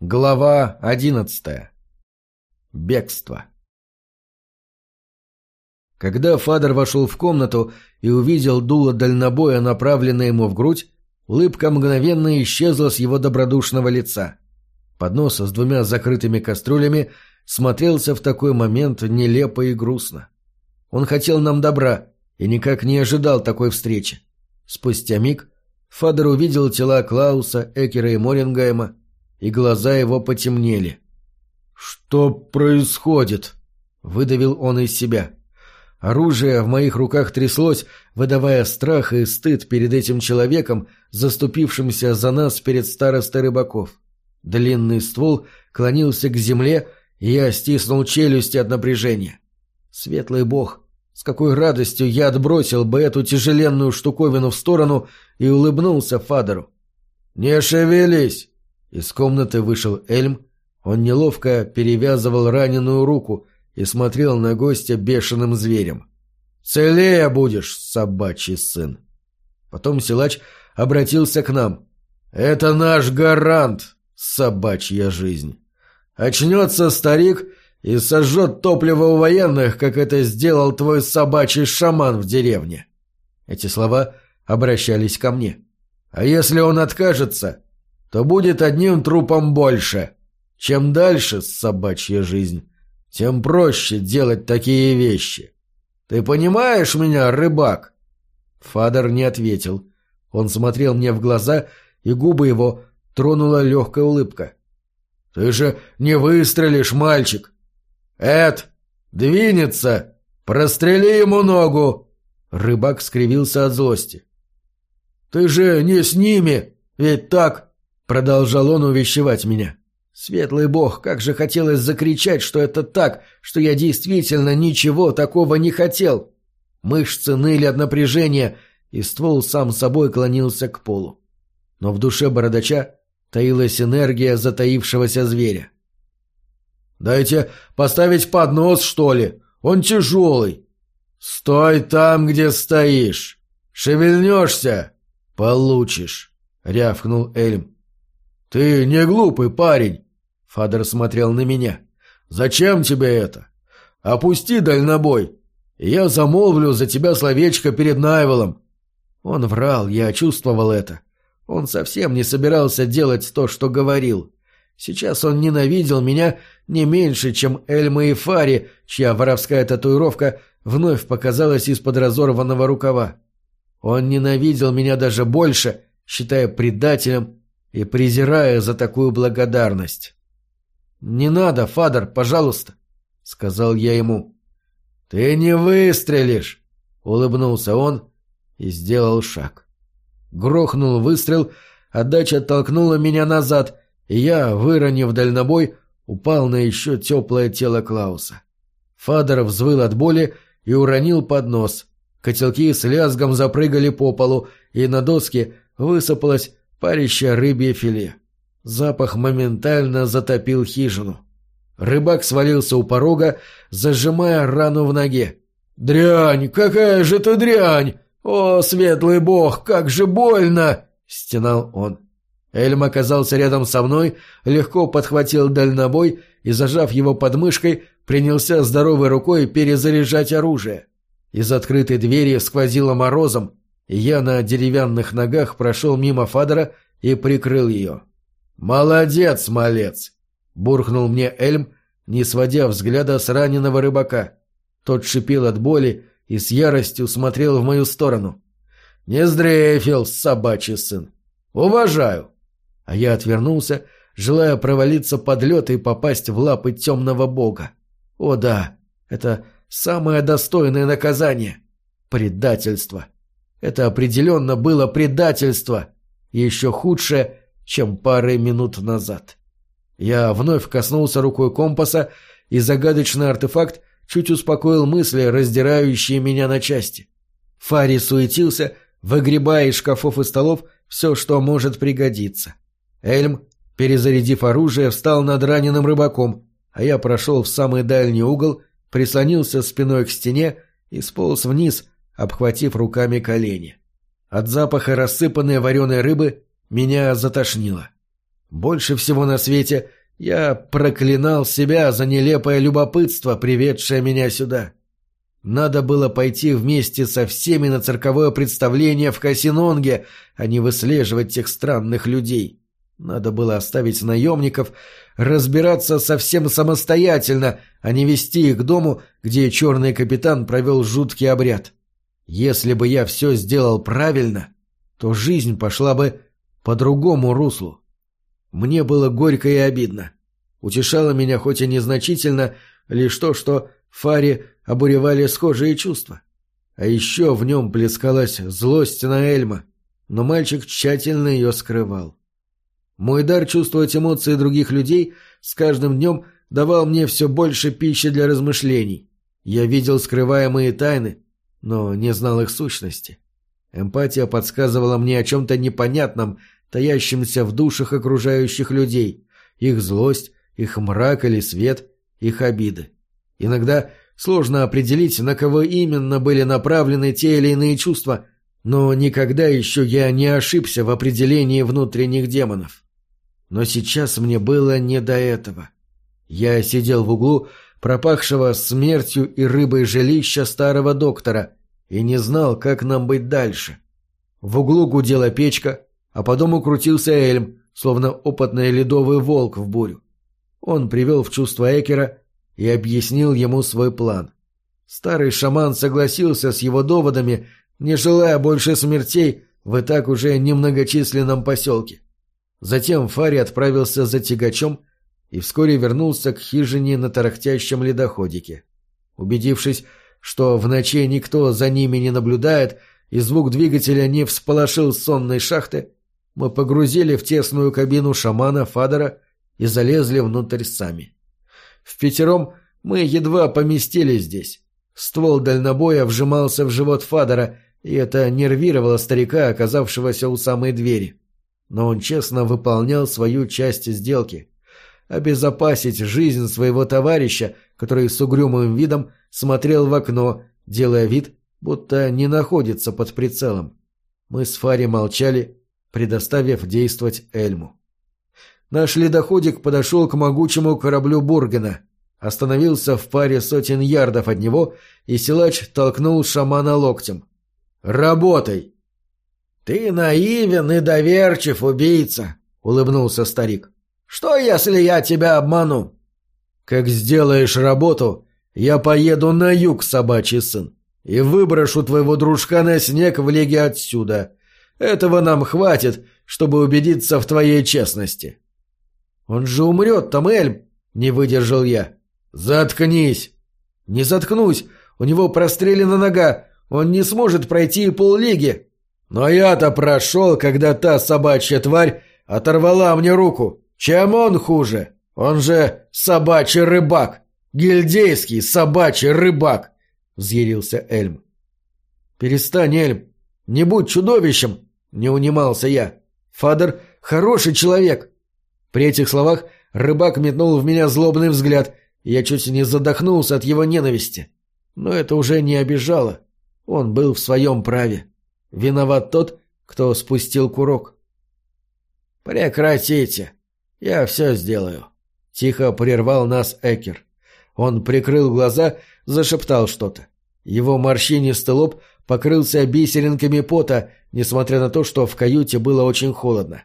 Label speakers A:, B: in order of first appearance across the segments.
A: Глава одиннадцатая. Бегство. Когда Фадер вошел в комнату и увидел дуло дальнобоя, направленное ему в грудь, улыбка мгновенно исчезла с его добродушного лица. Поднос с двумя закрытыми кастрюлями смотрелся в такой момент нелепо и грустно. Он хотел нам добра и никак не ожидал такой встречи. Спустя миг Фадер увидел тела Клауса, Экера и Морингайма, и глаза его потемнели. «Что происходит?» — выдавил он из себя. Оружие в моих руках тряслось, выдавая страх и стыд перед этим человеком, заступившимся за нас перед старостой рыбаков. Длинный ствол клонился к земле, и я стиснул челюсти от напряжения. Светлый бог, с какой радостью я отбросил бы эту тяжеленную штуковину в сторону и улыбнулся Фадеру. «Не шевелись!» Из комнаты вышел Эльм, он неловко перевязывал раненую руку и смотрел на гостя бешеным зверем. «Целее будешь, собачий сын!» Потом силач обратился к нам. «Это наш гарант, собачья жизнь. Очнется старик и сожжет топливо у военных, как это сделал твой собачий шаман в деревне». Эти слова обращались ко мне. «А если он откажется, то будет одним трупом больше. Чем дальше собачья жизнь, тем проще делать такие вещи. Ты понимаешь меня, рыбак?» Фадер не ответил. Он смотрел мне в глаза, и губы его тронула легкая улыбка. «Ты же не выстрелишь, мальчик!» «Эд, двинется! Прострели ему ногу!» Рыбак скривился от злости. «Ты же не с ними, ведь так?» Продолжал он увещевать меня. Светлый бог, как же хотелось закричать, что это так, что я действительно ничего такого не хотел. Мышцы ныли от напряжения, и ствол сам собой клонился к полу. Но в душе бородача таилась энергия затаившегося зверя. «Дайте поставить поднос, что ли? Он тяжелый!» «Стой там, где стоишь! Шевельнешься — получишь!» — рявкнул Эльм. «Ты не глупый парень!» Фадер смотрел на меня. «Зачем тебе это? Опусти дальнобой. Я замолвлю за тебя словечко перед Найвелом». Он врал, я чувствовал это. Он совсем не собирался делать то, что говорил. Сейчас он ненавидел меня не меньше, чем Эльма и Фари, чья воровская татуировка вновь показалась из-под разорванного рукава. Он ненавидел меня даже больше, считая предателем и презирая за такую благодарность. «Не надо, Фадер, пожалуйста», — сказал я ему. «Ты не выстрелишь», — улыбнулся он и сделал шаг. Грохнул выстрел, отдача толкнула меня назад, и я, выронив дальнобой, упал на еще теплое тело Клауса. Фадер взвыл от боли и уронил поднос. Котелки с лязгом запрыгали по полу, и на доске высыпалась парящее рыбье филе. Запах моментально затопил хижину. Рыбак свалился у порога, зажимая рану в ноге. «Дрянь! Какая же ты дрянь! О, светлый бог, как же больно!» — стенал он. Эльм оказался рядом со мной, легко подхватил дальнобой и, зажав его подмышкой, принялся здоровой рукой перезаряжать оружие. Из открытой двери сквозило морозом, я на деревянных ногах прошел мимо Фадера и прикрыл ее. «Молодец, малец!» — буркнул мне Эльм, не сводя взгляда с раненого рыбака. Тот шипел от боли и с яростью смотрел в мою сторону. «Не сдрейфил, собачий сын! Уважаю!» А я отвернулся, желая провалиться под лед и попасть в лапы темного бога. О да, это самое достойное наказание — предательство. Это определенно было предательство, еще худшее, чем пары минут назад. Я вновь коснулся рукой компаса, и загадочный артефакт чуть успокоил мысли, раздирающие меня на части. Фари суетился, выгребая из шкафов и столов все, что может пригодиться. Эльм, перезарядив оружие, встал над раненым рыбаком, а я прошел в самый дальний угол, прислонился спиной к стене и сполз вниз, обхватив руками колени. От запаха рассыпанной вареной рыбы меня затошнило. Больше всего на свете я проклинал себя за нелепое любопытство, приведшее меня сюда. Надо было пойти вместе со всеми на цирковое представление в Касинонге, а не выслеживать тех странных людей. Надо было оставить наемников разбираться совсем самостоятельно, а не вести их к дому, где черный капитан провел жуткий обряд. Если бы я все сделал правильно, то жизнь пошла бы по другому руслу. Мне было горько и обидно. Утешало меня хоть и незначительно лишь то, что Фари обуревали схожие чувства. А еще в нем плескалась злость на Эльма, но мальчик тщательно ее скрывал. Мой дар чувствовать эмоции других людей с каждым днем давал мне все больше пищи для размышлений. Я видел скрываемые тайны, но не знал их сущности. Эмпатия подсказывала мне о чем-то непонятном, таящемся в душах окружающих людей, их злость, их мрак или свет, их обиды. Иногда сложно определить, на кого именно были направлены те или иные чувства, но никогда еще я не ошибся в определении внутренних демонов. Но сейчас мне было не до этого. Я сидел в углу, пропахшего смертью и рыбой жилища старого доктора, и не знал, как нам быть дальше. В углу гудела печка, а по дому крутился Эльм, словно опытный ледовый волк в бурю. Он привел в чувство Экера и объяснил ему свой план. Старый шаман согласился с его доводами, не желая больше смертей в и так уже немногочисленном поселке. Затем Фари отправился за тягачом и вскоре вернулся к хижине на тарахтящем ледоходике. Убедившись, что в ночи никто за ними не наблюдает и звук двигателя не всполошил сонной шахты, мы погрузили в тесную кабину шамана Фадора и залезли внутрь сами. В пятером мы едва поместились здесь. Ствол дальнобоя вжимался в живот Фадора, и это нервировало старика, оказавшегося у самой двери но он честно выполнял свою часть сделки. Обезопасить жизнь своего товарища, который с угрюмым видом смотрел в окно, делая вид, будто не находится под прицелом. Мы с Фари молчали, предоставив действовать Эльму. Наш ледоходик подошел к могучему кораблю Бургена, остановился в паре сотен ярдов от него, и силач толкнул шамана локтем. «Работай!»
B: «Ты наивен и доверчив, убийца», — улыбнулся старик. «Что, если я тебя обману?»
A: «Как сделаешь работу, я поеду на юг, собачий сын, и выброшу твоего дружка на снег в леге отсюда. Этого нам хватит, чтобы убедиться в твоей честности».
B: «Он же умрет, там Эльм!» — не выдержал я.
A: «Заткнись!»
B: «Не заткнусь! У него прострелена нога! Он не сможет пройти и поллиги!»
A: Но я-то прошел, когда та собачья тварь оторвала мне руку. Чем он хуже? Он же собачий рыбак. Гильдейский собачий рыбак, — взъярился Эльм.
B: Перестань, Эльм. Не будь чудовищем, — не унимался я. Фадер — хороший человек. При этих словах рыбак метнул в меня злобный взгляд, и я чуть не задохнулся от его ненависти. Но это уже не обижало. Он был в своем праве. Виноват тот, кто спустил курок.
A: «Прекратите! Я все сделаю!» — тихо прервал нас Экер. Он прикрыл глаза, зашептал что-то. Его морщинистый лоб покрылся бисеринками пота, несмотря на то, что в каюте было очень холодно.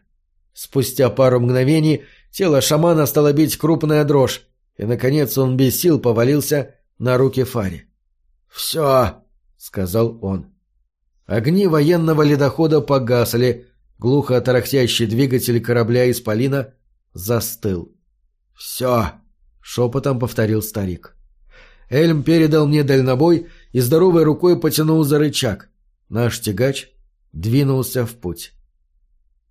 A: Спустя пару мгновений тело шамана стало бить крупная дрожь, и, наконец, он без сил повалился на руки Фари. «Все!» — сказал он. Огни военного ледохода погасли, глухо тарахтящий двигатель корабля «Исполина» застыл. «Все!» — шепотом повторил старик. Эльм передал мне дальнобой и здоровой рукой потянул за рычаг. Наш тягач двинулся в путь.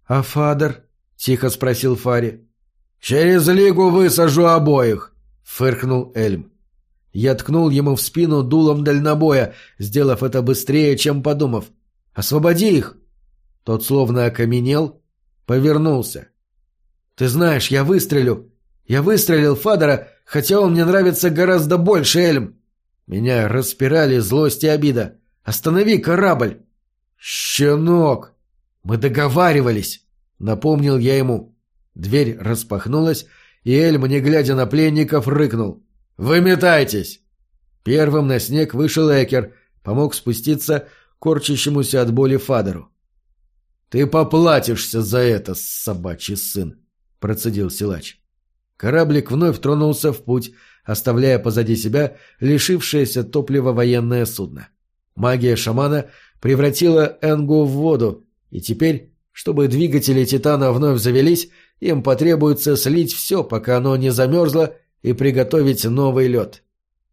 B: «А Фадер?» — тихо спросил Фари.
A: «Через лигу высажу обоих!» — фыркнул Эльм. Я ткнул ему в спину дулом дальнобоя, сделав это быстрее, чем подумав. «Освободи их!» Тот словно окаменел, повернулся. «Ты знаешь, я выстрелю. Я выстрелил Фадора, хотя он мне нравится гораздо больше, Эльм. Меня распирали злость и обида. Останови корабль!» «Щенок! Мы договаривались!» — напомнил я ему. Дверь распахнулась, и Эльм, не глядя на пленников, рыкнул. «Выметайтесь!» Первым на снег вышел Экер, помог спуститься корчащемуся от боли Фадеру. «Ты поплатишься за это, собачий сын!» — процедил силач. Кораблик вновь тронулся в путь, оставляя позади себя лишившееся топлива военное судно. Магия шамана превратила Энгу в воду, и теперь, чтобы двигатели Титана вновь завелись, им потребуется слить все, пока оно не замерзло, и приготовить новый лед.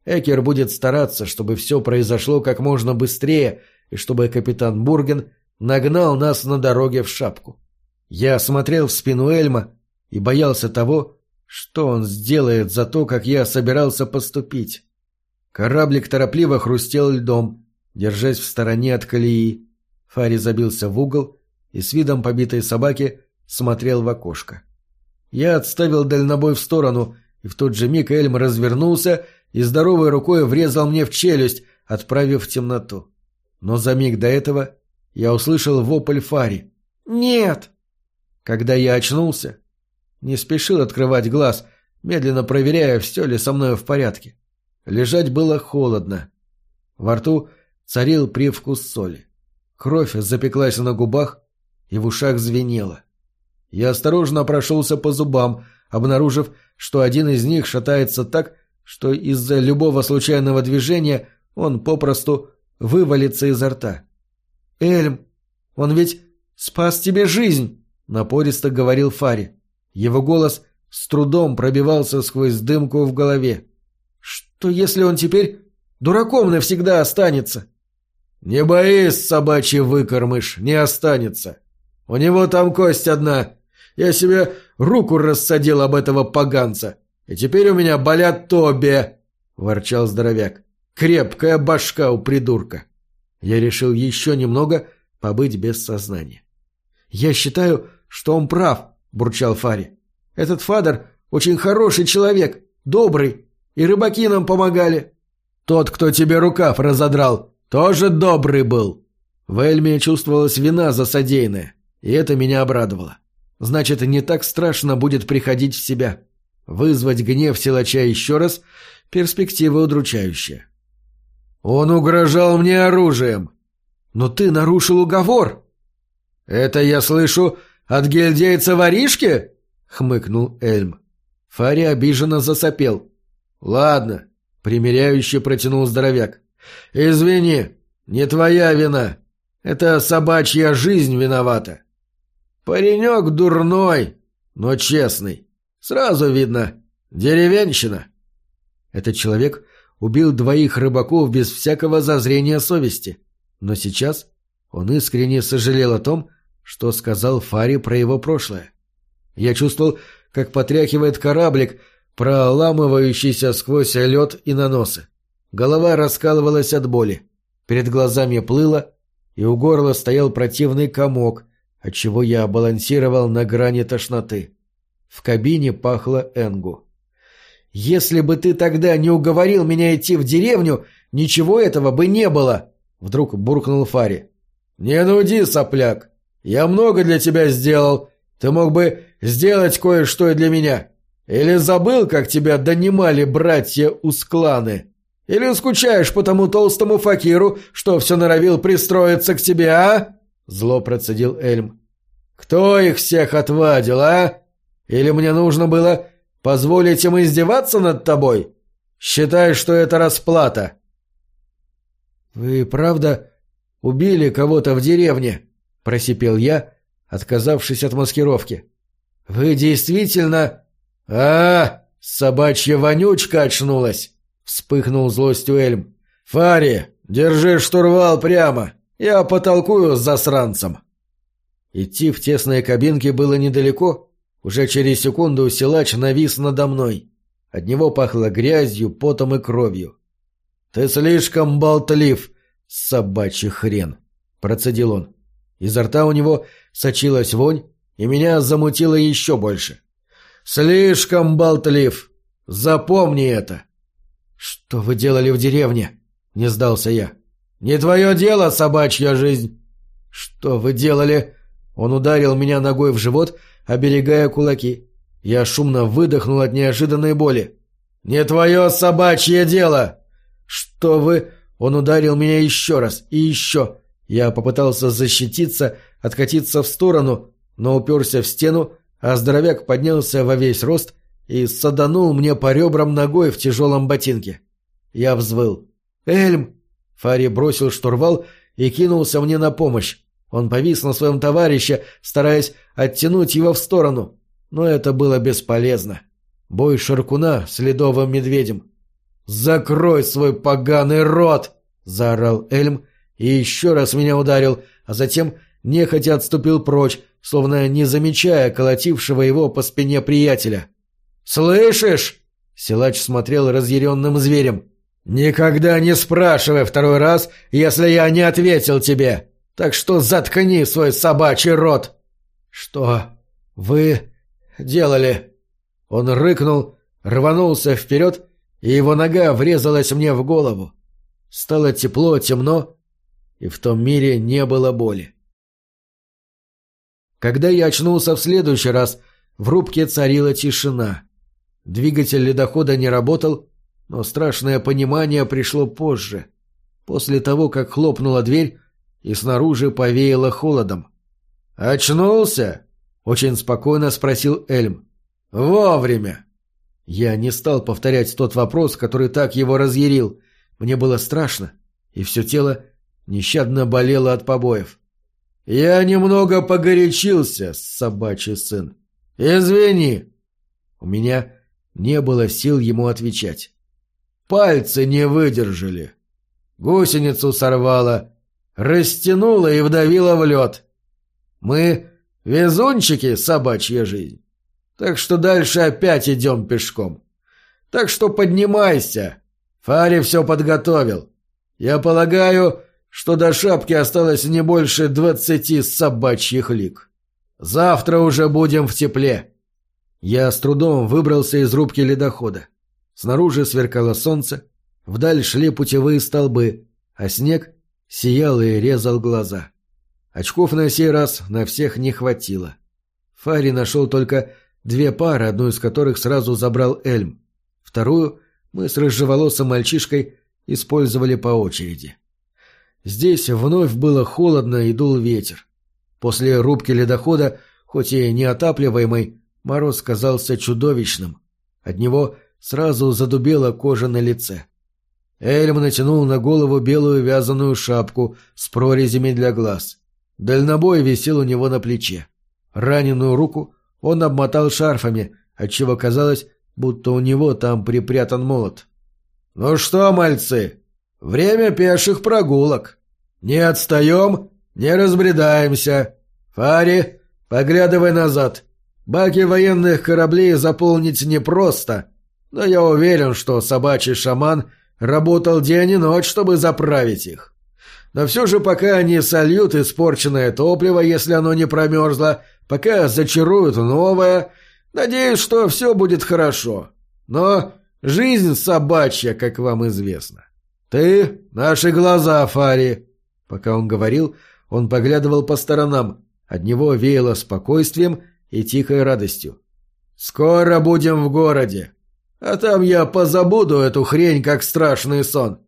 A: Экер будет стараться, чтобы все произошло как можно быстрее, и чтобы капитан Бурген нагнал нас на дороге в шапку. Я смотрел в спину Эльма и боялся того, что он сделает за то, как я собирался поступить. Кораблик торопливо хрустел льдом, держась в стороне от колеи. Фари забился в угол и с видом побитой собаки смотрел в окошко. Я отставил дальнобой в сторону, и в тот же миг Эльм развернулся и здоровой рукой врезал мне в челюсть, отправив в темноту. Но за миг до этого я услышал вопль Фари. «Нет!» Когда я очнулся, не спешил открывать глаз, медленно проверяя, все ли со мной в порядке. Лежать было холодно. Во рту царил привкус соли. Кровь запеклась на губах и в ушах звенела. Я осторожно прошелся по зубам, обнаружив, что один из них шатается так, что из-за любого случайного движения он попросту вывалится изо рта. «Эльм, он ведь спас тебе жизнь!» — напористо говорил Фари. Его голос с трудом пробивался сквозь дымку в голове. «Что если он теперь дураком навсегда останется?» «Не боись, собачий выкормыш, не останется. У него там кость одна. Я себе руку рассадил об этого поганца, и теперь у меня болят тобе!» — ворчал здоровяк. «Крепкая башка у придурка!» Я решил еще немного побыть без сознания. «Я считаю, что он прав», — бурчал Фари. «Этот Фадер очень хороший человек, добрый, и рыбаки нам помогали». «Тот, кто тебе рукав разодрал, тоже добрый был». В Эльме чувствовалась вина за содеянное, и это меня обрадовало. Значит, не так страшно будет приходить в себя. Вызвать гнев силача еще раз – перспектива удручающая. «Он угрожал мне оружием». «Но ты нарушил уговор». «Это я слышу от гильдейца воришки?» — хмыкнул Эльм. Фари обиженно засопел. «Ладно», — примиряюще протянул здоровяк. «Извини, не твоя вина. Это собачья жизнь виновата. Паренек дурной, но честный. Сразу видно, деревенщина». Этот человек убил двоих рыбаков без всякого зазрения совести. Но сейчас он искренне сожалел о том, что сказал Фари про его прошлое. Я чувствовал, как потряхивает кораблик, проламывающийся сквозь лед и наносы. Голова раскалывалась от боли. Перед глазами плыло, и у горла стоял противный комок, отчего я балансировал на грани тошноты. В кабине пахло Энгу. «Если бы ты тогда не уговорил меня идти в деревню, ничего этого бы не было!» Вдруг буркнул Фари. «Не нуди, сопляк! Я много для тебя сделал. Ты мог бы сделать кое-что и для меня. Или забыл, как тебя донимали братья Ускланы? Или скучаешь по тому толстому факиру, что все норовил пристроиться к тебе, а?» Зло процедил Эльм. «Кто их всех отвадил, а? Или мне нужно было позволить им издеваться над тобой? Считай, что это расплата». «Вы правда убили кого-то в деревне?» — просипел я, отказавшись от маскировки. «Вы действительно...» «А, собачья вонючка очнулась!» — вспыхнул злостью Эльм. «Фари, держи штурвал прямо, я потолкую с засранцем». Идти в тесные кабинки было недалеко. Уже через секунду силач навис надо мной. От него пахло грязью, потом и кровью. «Ты слишком болтлив, собачий хрен!» — процедил он. Изо рта у него сочилась вонь, и меня замутило еще больше. «Слишком болтлив! Запомни это!» «Что вы делали в деревне?» — не сдался я. «Не твое дело, собачья жизнь!» «Что вы делали?» Он ударил меня ногой в живот,
B: оберегая кулаки. Я шумно выдохнул от неожиданной боли. «Не твое собачье дело!» «Что вы...» Он ударил меня еще раз и еще. Я попытался защититься, откатиться в сторону, но уперся в стену, а здоровяк поднялся во весь рост и саданул мне по ребрам ногой в тяжелом ботинке. Я взвыл. «Эльм!» Фари бросил штурвал и кинулся мне на помощь. Он повис на своем товарище, стараясь оттянуть его в сторону. Но это было бесполезно. Бой Шаркуна с ледовым медведем. «Закрой свой поганый рот!» — заорал Эльм и еще раз меня ударил, а затем нехотя отступил прочь, словно не замечая колотившего его по спине приятеля. «Слышишь?» — силач смотрел разъяренным зверем. «Никогда не спрашивай второй раз, если я не ответил тебе. Так что заткни свой собачий рот!» «Что вы делали?» Он рыкнул, рванулся вперед, и его нога врезалась мне в голову. Стало тепло, темно, и в том мире не было боли. Когда я очнулся в следующий раз, в рубке царила тишина. Двигатель ледохода не работал, но страшное понимание пришло позже, после того, как хлопнула дверь и снаружи повеяло холодом. «Очнулся?» — очень спокойно спросил Эльм. «Вовремя!» Я не стал повторять тот вопрос, который так его разъярил. Мне было страшно, и все тело нещадно болело от побоев. «Я немного погорячился, собачий сын. Извини!» У меня не было сил ему отвечать. Пальцы не выдержали. Гусеницу сорвало, растянуло и вдавило в лед. Мы везунчики, собачья жизнь. Так что дальше опять идем пешком. Так что поднимайся. Фари все подготовил. Я полагаю, что до шапки осталось не больше двадцати собачьих лик. Завтра уже будем в тепле. Я с трудом выбрался из рубки ледохода. Снаружи сверкало солнце, вдаль шли путевые столбы, а снег сиял и резал глаза. Очков на сей раз на всех не хватило. Фари нашел только две пары, одну из которых сразу забрал Эльм. Вторую мы с рыжеволосым мальчишкой использовали по очереди. Здесь вновь было холодно и дул ветер. После рубки ледохода, хоть и неотапливаемый, мороз казался чудовищным. От него сразу задубела кожа на лице. Эльм натянул на голову белую вязаную шапку с прорезями для глаз. Дальнобой висел у него на плече. Раненую руку он обмотал шарфами, отчего казалось, будто у него там припрятан молот. «Ну что, мальцы, время пеших прогулок. Не отстаем, не разбредаемся. Фари, поглядывай назад. Баки военных кораблей заполнить непросто, но я уверен, что собачий шаман работал день и ночь, чтобы заправить их. Но все же пока они сольют испорченное топливо, если оно не промерзло, пока зачаруют новое, надеюсь, что все будет хорошо. Но жизнь собачья, как вам известно. Ты — наши глаза, Фари. Пока он говорил, он поглядывал по сторонам. От него веяло спокойствием и тихой радостью. «Скоро будем в городе. А там я позабуду эту хрень, как страшный сон.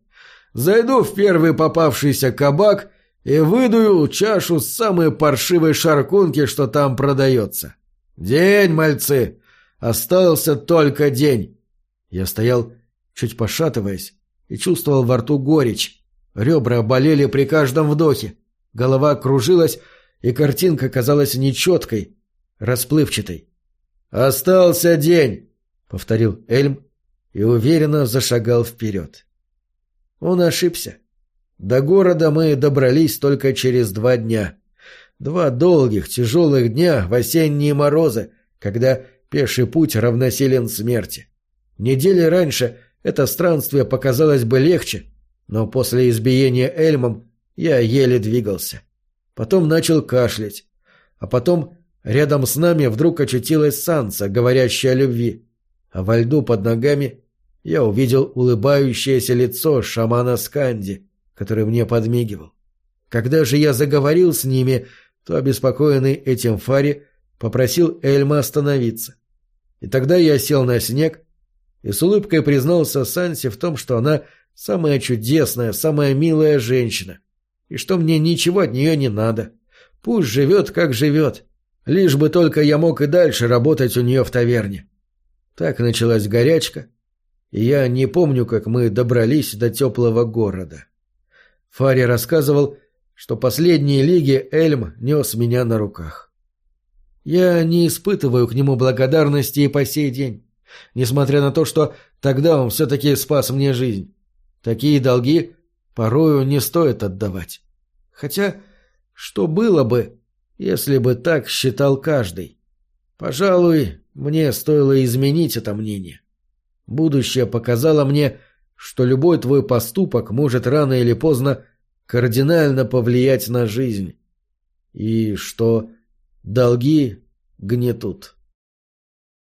B: Зайду в первый попавшийся кабак и выдую чашу с самой паршивой шаркунки, что там продается. День, мальцы! Остался только день. Я стоял, чуть пошатываясь, и чувствовал во рту горечь. Ребра болели при каждом вдохе. Голова кружилась, и картинка казалась нечеткой, расплывчатой. «Остался день!» — повторил Эльм и уверенно зашагал вперед. Он ошибся. До города мы добрались только через два дня. Два долгих, тяжелых дня в осенние морозы, когда пеший путь равносилен смерти. Недели раньше это странствие показалось бы легче, но после избиения Эльмом я еле двигался. Потом начал кашлять. А потом рядом с нами вдруг очутилась Санса, говорящая о любви. А во льду под ногами я увидел улыбающееся лицо шамана Сканди, который мне подмигивал. Когда же я заговорил с ними, то, обеспокоенный этим Фари,
A: попросил Эльма остановиться. И тогда я сел на снег и с улыбкой признался Санси в том, что она самая чудесная, самая милая женщина, и что мне ничего от нее не надо. Пусть живет, как живет, лишь бы только я мог и дальше работать у нее в таверне. Так началась горячка, и я не помню, как мы добрались до теплого города. Фари рассказывал, что последние лиги Эльм нес меня на руках. Я не испытываю к нему благодарности и по сей день, несмотря на то, что тогда он все-таки спас мне жизнь. Такие долги порою не стоит отдавать. Хотя, что было бы, если бы так считал каждый? Пожалуй, мне стоило изменить это мнение. Будущее показало мне, что любой твой поступок может рано или поздно кардинально повлиять на жизнь. И что долги гнетут.